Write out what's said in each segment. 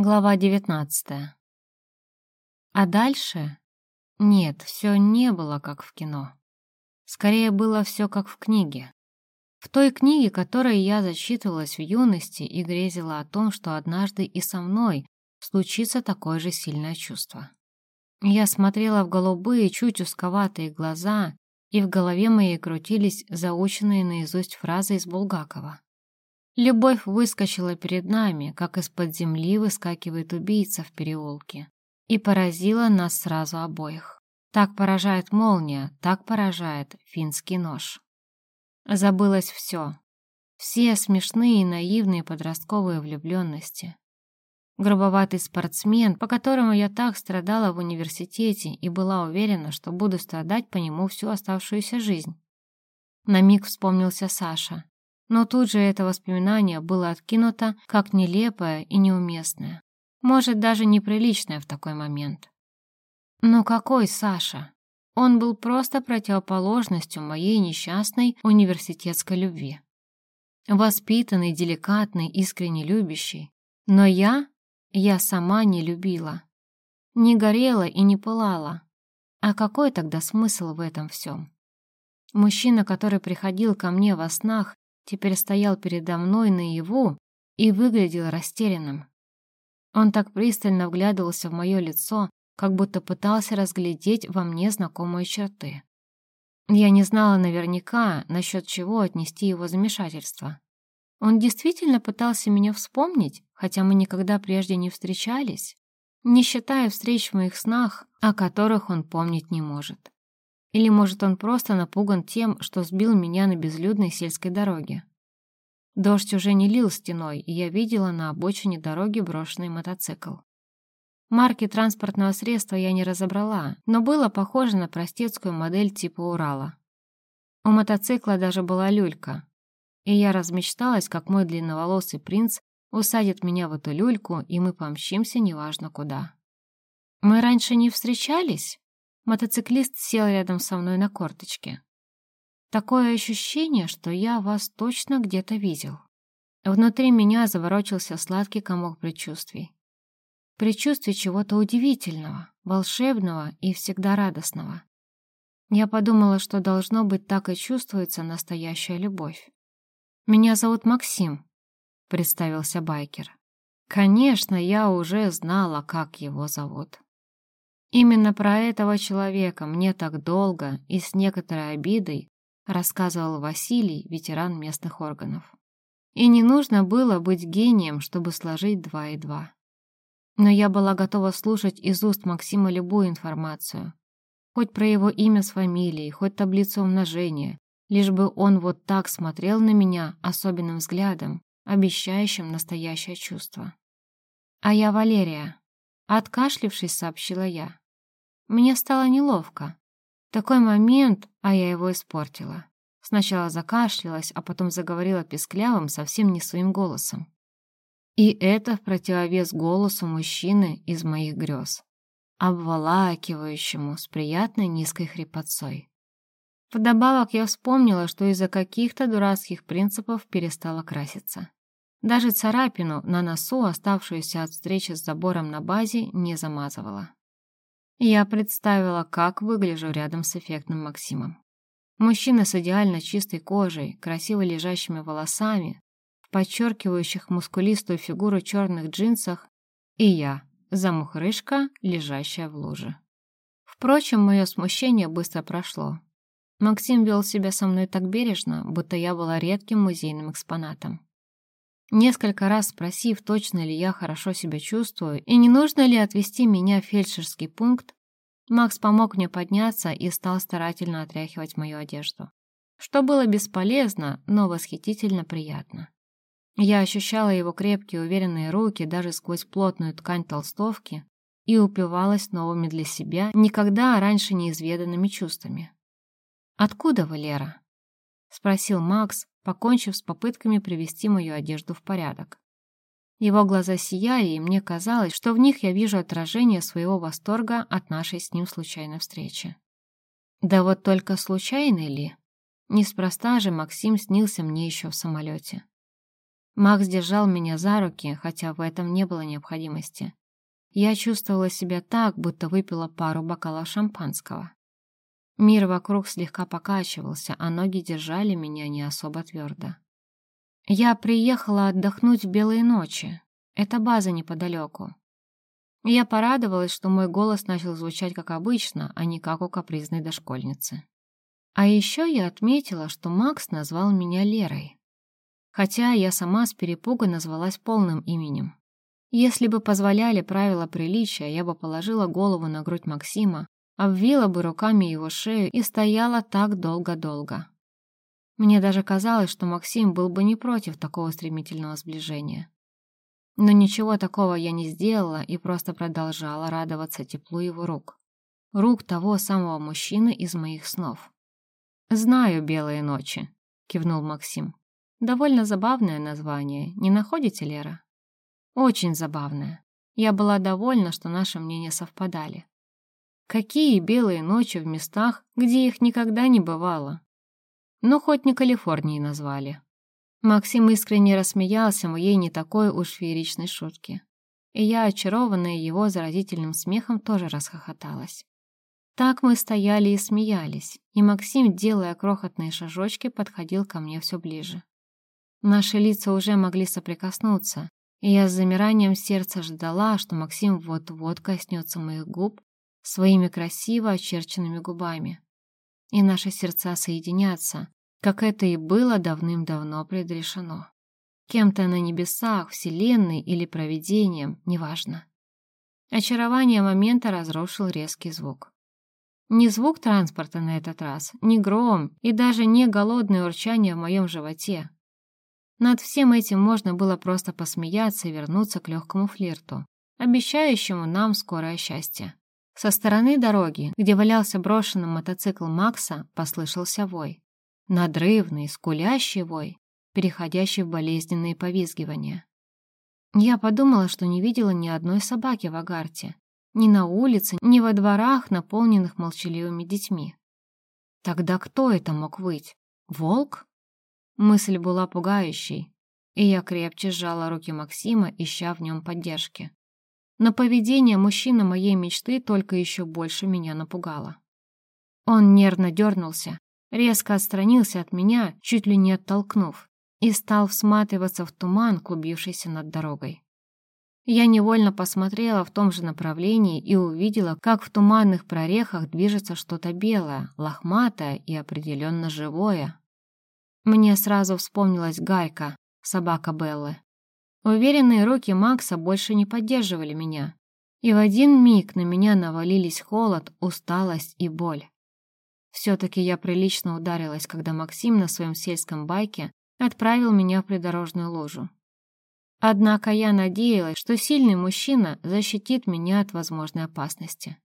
Глава девятнадцатая. А дальше? Нет, все не было как в кино. Скорее было все как в книге. В той книге, которой я зачитывалась в юности и грезила о том, что однажды и со мной случится такое же сильное чувство. Я смотрела в голубые, чуть узковатые глаза, и в голове моей крутились заученные наизусть фразы из Булгакова. Любовь выскочила перед нами, как из-под земли выскакивает убийца в переулке, и поразила нас сразу обоих. Так поражает молния, так поражает финский нож. Забылось все. Все смешные и наивные подростковые влюбленности. Грубоватый спортсмен, по которому я так страдала в университете и была уверена, что буду страдать по нему всю оставшуюся жизнь. На миг вспомнился Саша, но тут же это воспоминание было откинуто как нелепое и неуместное. Может, даже неприличное в такой момент. Но какой Саша? Он был просто противоположностью моей несчастной университетской любви. Воспитанный, деликатный, искренне любящий. Но я, я сама не любила. Не горела и не пылала. А какой тогда смысл в этом всем? Мужчина, который приходил ко мне во снах теперь стоял передо мной наяву и выглядел растерянным. Он так пристально вглядывался в мое лицо, как будто пытался разглядеть во мне знакомые черты. Я не знала наверняка, насчет чего отнести его замешательство. Он действительно пытался меня вспомнить, хотя мы никогда прежде не встречались, не считая встреч в моих снах, о которых он помнить не может. Или, может, он просто напуган тем, что сбил меня на безлюдной сельской дороге. Дождь уже не лил стеной, и я видела на обочине дороги брошенный мотоцикл. Марки транспортного средства я не разобрала, но было похоже на простецкую модель типа Урала. У мотоцикла даже была люлька, и я размечталась, как мой длинноволосый принц усадит меня в эту люльку, и мы помчимся неважно куда. «Мы раньше не встречались?» Мотоциклист сел рядом со мной на корточке. Такое ощущение, что я вас точно где-то видел. Внутри меня заворочился сладкий комок предчувствий. Предчувствие чего-то удивительного, волшебного и всегда радостного. Я подумала, что должно быть так и чувствуется настоящая любовь. «Меня зовут Максим», — представился байкер. Конечно, я уже знала, как его зовут. Именно про этого человека мне так долго и с некоторой обидой рассказывал Василий, ветеран местных органов. И не нужно было быть гением, чтобы сложить два и два. Но я была готова слушать из уст Максима любую информацию. Хоть про его имя с фамилией, хоть таблицу умножения, лишь бы он вот так смотрел на меня особенным взглядом, обещающим настоящее чувство. А я Валерия, Откашлившись, сообщила я. Мне стало неловко. Такой момент, а я его испортила. Сначала закашлялась, а потом заговорила песклявым, совсем не своим голосом. И это в противовес голосу мужчины из моих грез, обволакивающему с приятной низкой хрипотцой. Вдобавок я вспомнила, что из-за каких-то дурацких принципов перестала краситься. Даже царапину на носу, оставшуюся от встречи с забором на базе, не замазывала. Я представила, как выгляжу рядом с эффектным Максимом. Мужчина с идеально чистой кожей, красиво лежащими волосами, в подчеркивающих мускулистую фигуру черных джинсах, и я, замухрышка, лежащая в луже. Впрочем, мое смущение быстро прошло. Максим вел себя со мной так бережно, будто я была редким музейным экспонатом. Несколько раз спросив, точно ли я хорошо себя чувствую и не нужно ли отвезти меня в фельдшерский пункт, Макс помог мне подняться и стал старательно отряхивать мою одежду. Что было бесполезно, но восхитительно приятно. Я ощущала его крепкие уверенные руки даже сквозь плотную ткань толстовки и упивалась новыми для себя, никогда раньше неизведанными чувствами. «Откуда вы, Лера?» — спросил Макс, покончив с попытками привести мою одежду в порядок. Его глаза сияли, и мне казалось, что в них я вижу отражение своего восторга от нашей с ним случайной встречи. Да вот только случайной ли? Неспроста же Максим снился мне еще в самолете. Макс держал меня за руки, хотя в этом не было необходимости. Я чувствовала себя так, будто выпила пару бокалов шампанского. Мир вокруг слегка покачивался, а ноги держали меня не особо твердо. Я приехала отдохнуть в Белые ночи. Это база неподалеку. Я порадовалась, что мой голос начал звучать как обычно, а не как у капризной дошкольницы. А еще я отметила, что Макс назвал меня Лерой. Хотя я сама с перепуга назвалась полным именем. Если бы позволяли правила приличия, я бы положила голову на грудь Максима, обвила бы руками его шею и стояла так долго-долго. Мне даже казалось, что Максим был бы не против такого стремительного сближения. Но ничего такого я не сделала и просто продолжала радоваться теплу его рук. Рук того самого мужчины из моих снов. «Знаю белые ночи», — кивнул Максим. «Довольно забавное название, не находите, Лера?» «Очень забавное. Я была довольна, что наши мнения совпадали. Какие белые ночи в местах, где их никогда не бывало. Ну, хоть не Калифорнией назвали. Максим искренне рассмеялся моей не такой уж фееричной шутке. И я, очарованная его заразительным смехом, тоже расхохоталась. Так мы стояли и смеялись, и Максим, делая крохотные шажочки, подходил ко мне все ближе. Наши лица уже могли соприкоснуться, и я с замиранием сердца ждала, что Максим вот-вот коснется моих губ своими красиво очерченными губами. И наши сердца соединятся, как это и было давным-давно предрешено. Кем-то на небесах, вселенной или провидением, неважно. Очарование момента разрушил резкий звук. Не звук транспорта на этот раз, не гром и даже не голодное урчание в моем животе. Над всем этим можно было просто посмеяться и вернуться к легкому флирту, обещающему нам скорое счастье. Со стороны дороги, где валялся брошенный мотоцикл Макса, послышался вой. Надрывный, скулящий вой, переходящий в болезненные повизгивания. Я подумала, что не видела ни одной собаки в Агарте, ни на улице, ни во дворах, наполненных молчаливыми детьми. Тогда кто это мог быть? Волк? Мысль была пугающей, и я крепче сжала руки Максима, ища в нем поддержки. Но поведение мужчины моей мечты только еще больше меня напугало. Он нервно дернулся, резко отстранился от меня, чуть ли не оттолкнув, и стал всматриваться в туман, клубившийся над дорогой. Я невольно посмотрела в том же направлении и увидела, как в туманных прорехах движется что-то белое, лохматое и определенно живое. Мне сразу вспомнилась Гайка, собака Беллы. Уверенные руки Макса больше не поддерживали меня, и в один миг на меня навалились холод, усталость и боль. Все-таки я прилично ударилась, когда Максим на своем сельском байке отправил меня в придорожную лужу. Однако я надеялась, что сильный мужчина защитит меня от возможной опасности.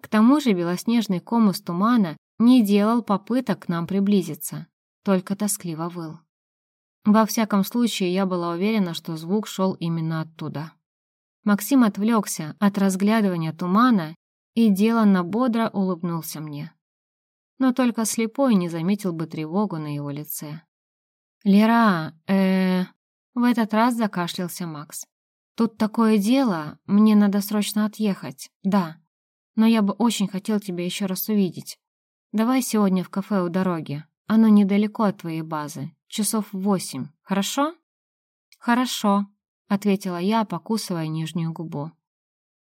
К тому же белоснежный комус тумана не делал попыток к нам приблизиться, только тоскливо выл. Во всяком случае, я была уверена, что звук шел именно оттуда. Максим отвлекся от разглядывания тумана и деланно бодро улыбнулся мне. Но только слепой не заметил бы тревогу на его лице. «Лера, э, В этот раз закашлялся Макс. «Тут такое дело, мне надо срочно отъехать, да. Но я бы очень хотел тебя еще раз увидеть. Давай сегодня в кафе у дороги, оно недалеко от твоей базы, часов восемь, хорошо?» «Хорошо», — ответила я, покусывая нижнюю губу.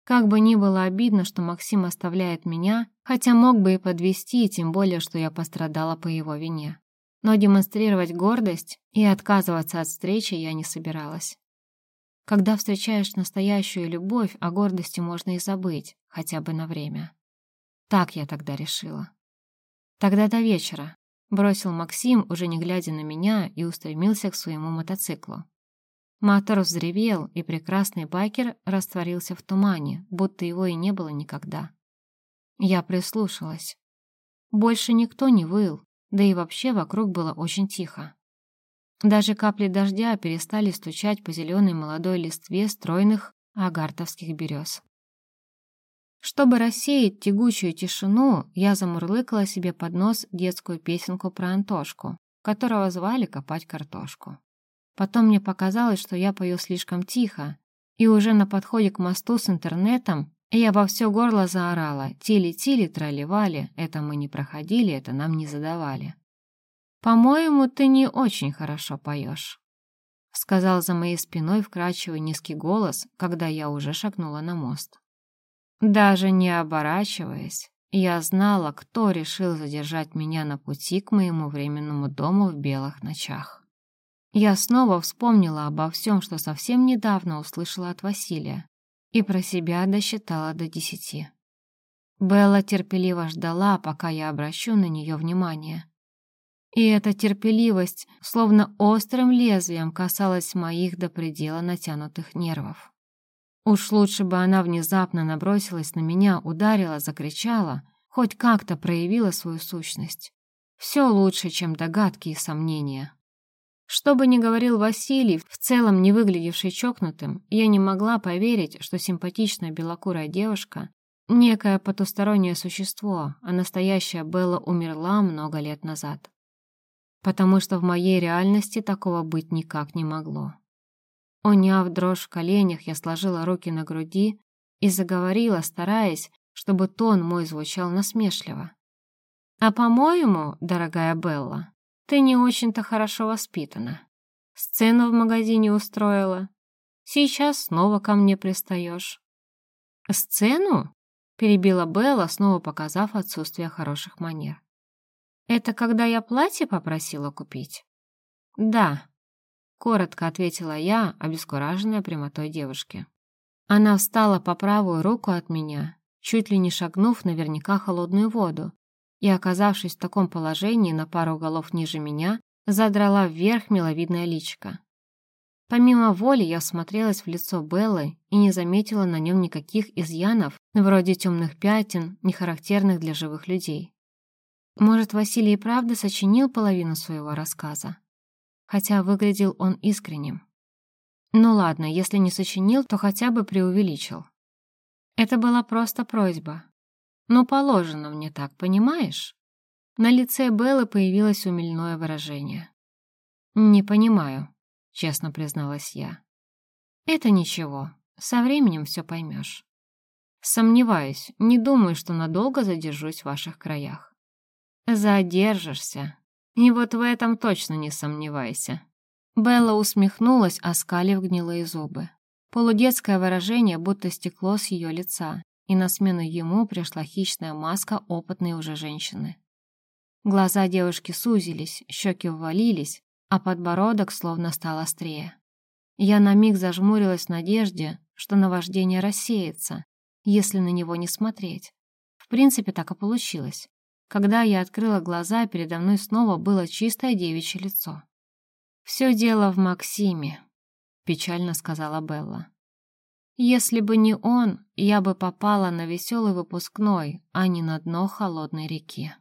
Как бы ни было обидно, что Максим оставляет меня, хотя мог бы и подвести, тем более, что я пострадала по его вине. Но демонстрировать гордость и отказываться от встречи я не собиралась. Когда встречаешь настоящую любовь, о гордости можно и забыть, хотя бы на время. Так я тогда решила. Тогда до вечера, Бросил Максим, уже не глядя на меня, и устремился к своему мотоциклу. Мотор взревел, и прекрасный байкер растворился в тумане, будто его и не было никогда. Я прислушалась. Больше никто не выл, да и вообще вокруг было очень тихо. Даже капли дождя перестали стучать по зеленой молодой листве стройных агартовских берез. Чтобы рассеять тягучую тишину, я замурлыкала себе под нос детскую песенку про Антошку, которого звали копать картошку. Потом мне показалось, что я пою слишком тихо, и уже на подходе к мосту с интернетом я во все горло заорала «Тили-тили, тролливали, это мы не проходили, это нам не задавали». «По-моему, ты не очень хорошо поешь», — сказал за моей спиной вкрадчивый низкий голос, когда я уже шагнула на мост. Даже не оборачиваясь, я знала, кто решил задержать меня на пути к моему временному дому в белых ночах. Я снова вспомнила обо всем, что совсем недавно услышала от Василия, и про себя досчитала до десяти. Белла терпеливо ждала, пока я обращу на нее внимание. И эта терпеливость словно острым лезвием касалась моих до предела натянутых нервов. Уж лучше бы она внезапно набросилась на меня, ударила, закричала, хоть как-то проявила свою сущность. Все лучше, чем догадки и сомнения. Что бы ни говорил Василий, в целом не выглядевший чокнутым, я не могла поверить, что симпатичная белокурая девушка — некое потустороннее существо, а настоящая Белла умерла много лет назад. Потому что в моей реальности такого быть никак не могло. Уняв дрожь в коленях, я сложила руки на груди и заговорила, стараясь, чтобы тон мой звучал насмешливо. «А по-моему, дорогая Белла, ты не очень-то хорошо воспитана. Сцену в магазине устроила. Сейчас снова ко мне пристаешь». «Сцену?» — перебила Белла, снова показав отсутствие хороших манер. «Это когда я платье попросила купить?» «Да», Коротко ответила я, обескураженная прямотой девушки. Она встала по правую руку от меня, чуть ли не шагнув наверняка холодную воду, и, оказавшись в таком положении на пару голов ниже меня, задрала вверх миловидное личико. Помимо воли я всмотрелась в лицо Беллы и не заметила на нем никаких изъянов, вроде темных пятен, не характерных для живых людей. Может, Василий и правда сочинил половину своего рассказа? Хотя выглядел он искренним. Ну ладно, если не сочинил, то хотя бы преувеличил. Это была просто просьба. Но положено мне так, понимаешь? На лице Беллы появилось умильное выражение. «Не понимаю», — честно призналась я. «Это ничего, со временем все поймешь. Сомневаюсь, не думаю, что надолго задержусь в ваших краях». «Задержишься», и вот в этом точно не сомневайся. Белла усмехнулась, оскалив гнилые зубы. Полудетское выражение будто стекло с ее лица, и на смену ему пришла хищная маска опытной уже женщины. Глаза девушки сузились, щеки ввалились, а подбородок словно стал острее. Я на миг зажмурилась в надежде, что наваждение рассеется, если на него не смотреть. В принципе, так и получилось. Когда я открыла глаза, передо мной снова было чистое девичье лицо. «Все дело в Максиме», — печально сказала Белла. «Если бы не он, я бы попала на веселый выпускной, а не на дно холодной реки».